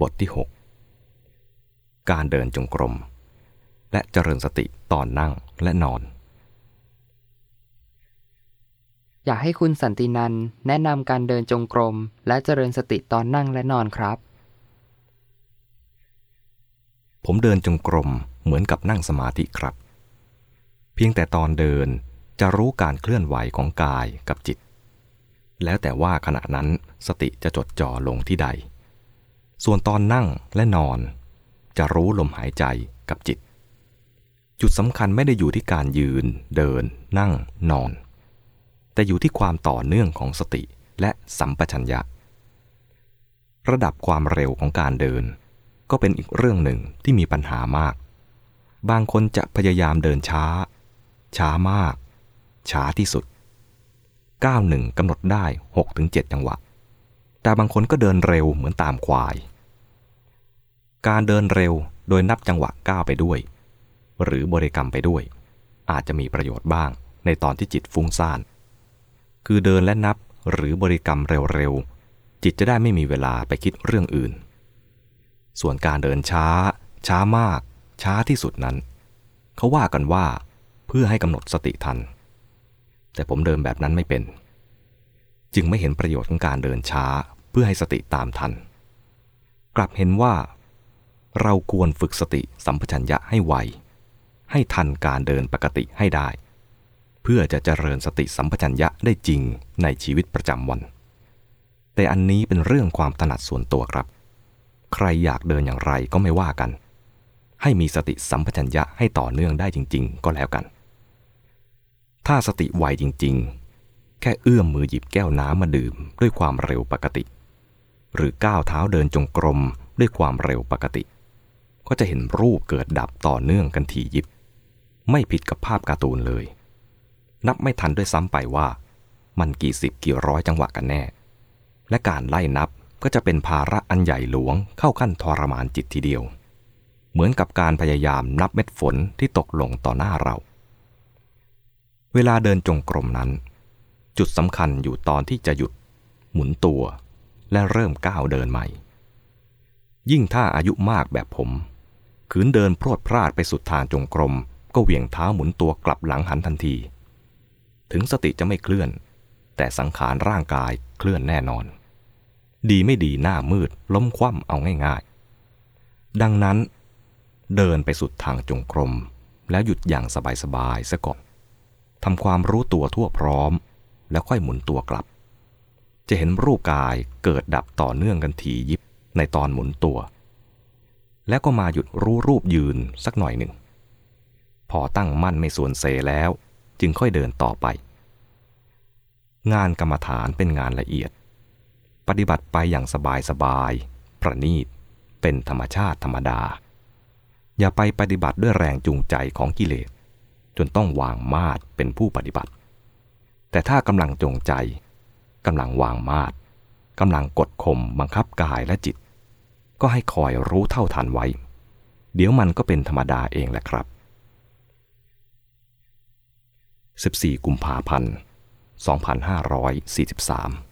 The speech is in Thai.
บทที่ 6 การเดินจงกรม และเจริญสติตอนนั่งและนอน อยากให้คุณสันตินันแนะนำการเดินจงกรม และเจริญสติตอนนั่งและนอนครับ ผมเดินจงกรมเหมือนกับนั่งสมาธิครับ เพียงแต่ตอนเดินจะรู้การเคลื่อนไหวของกายกับจิต แล้วแต่ว่าขณะนั้นสติจะจดจ่อลงที่ใด ส่วนตอนนั่งและนอน จะรู้ลมหายใจกับจิต จุดสำคัญไม่ได้อยู่ที่การยืน เดิน นั่ง นอน แต่อยู่ที่ความต่อเนื่องของสติและสัมปชัญญะ ระดับความเร็วของการเดิน ก็เป็นอีกเรื่องหนึ่งที่มีปัญหามาก บางคนจะพยายามเดินช้า ช้ามาก ช้าที่สุดก้าวหนึ่งกำหนดได้ 6-7 จังหวะ แต่บางคนก็เดินเร็วเหมือนตามควาย การเดินเร็วโดยนับจังหวะก้าวไปด้วย หรือบริกรรมไปด้วย อาจจะมีประโยชน์บ้างในตอนที่จิตฟุ้งซ่าน คือเดินและนับหรือบริกรรมเร็วๆ จิตจะได้ไม่มีเวลาไปคิดเรื่องอื่น ส่วนการเดินช้า ช้ามาก ช้าที่สุดนั้น เขาว่ากันว่าเพื่อให้กำหนดสติทัน แต่ผมเดินแบบนั้นไม่เป็น จึงไม่เห็นประโยชน์ของการเดินช้าเพื่อให้สติตามทัน กลับเห็นว่า เราควรฝึกสติสัมปชัญญะให้ไว ให้ทันการเดินปกติให้ได้ เพื่อจะเจริญสติสัมปชัญญะได้จริงในชีวิตประจำวัน แต่อันนี้เป็นเรื่องความถนัดส่วนตัวครับ ใครอยากเดินอย่างไรก็ไม่ว่ากัน ให้มีสติสัมปชัญญะให้ต่อเนื่องได้จริง ๆ ก็แล้วกัน ถ้าสติไวจริง ๆ แค่เอื้อมมือหยิบแก้วน้ำมาดื่มด้วยความเร็วปกติ หรือก้าวเท้าเดินจงกรมด้วยความเร็วปกติ ก็จะเห็นรูปเกิดดับต่อเนื่องกันทียิบ ไม่ผิดกับภาพการ์ตูนเลย นับไม่ทันด้วยซ้ำไปว่า มันกี่สิบกี่ร้อยจังหวะกันแน่ และการไล่นับก็จะเป็นภาระอันใหญ่หลวงเข้าขั้นทรมานจิตทีเดียว เหมือนกับการพยายามนับเม็ดฝนที่ตกลงต่อหน้าเรา เวลาเดินจงกรมนั้น จุดสำคัญอยู่ตอนที่จะหยุด หมุนตัว และเริ่มก้าวเดินใหม่ ยิ่งถ้าอายุมากแบบผม ขืนเดินพรวดพลาดไปสุดทางจงกรม ก็เหวี่ยงเท้าหมุนตัวกลับหลังหันทันที ถึงสติจะไม่เคลื่อน แต่สังขารร่างกายเคลื่อนแน่นอน ดีไม่ดีหน้ามืดล้มคว่ำเอาง่ายๆ ดังนั้น เดินไปสุดทางจงกรม แล้วหยุดอย่างสบายๆซะก่อนทำความรู้ตัวทั่วพร้อม แล้วค่อยหมุนตัวกลับ จะเห็นรูปกายเกิดดับต่อเนื่องกันทียิบในตอนหมุนตัว แล้วก็มาหยุดรู้รูปยืนสักหน่อยหนึ่ง พอตั้งมั่นไม่ส่วนเซแล้ว จึงค่อยเดินต่อไป งานกรรมฐานเป็นงานละเอียด ปฏิบัติไปอย่างสบายสบายประณีต เป็นธรรมชาติธรรมดา อย่าไปปฏิบัติด้วยแรงจูงใจของกิเลส จนต้องวางมาดเป็นผู้ปฏิบัติ แต่ถ้ากำลังจงใจกำลังวางมาดกำลังกดข่มบังคับกายและจิต ก็ให้คอยรู้เท่าทันไว้ เดี๋ยวมันก็เป็นธรรมดาเองแหละครับ 14 กุมภาพันธ์ 2543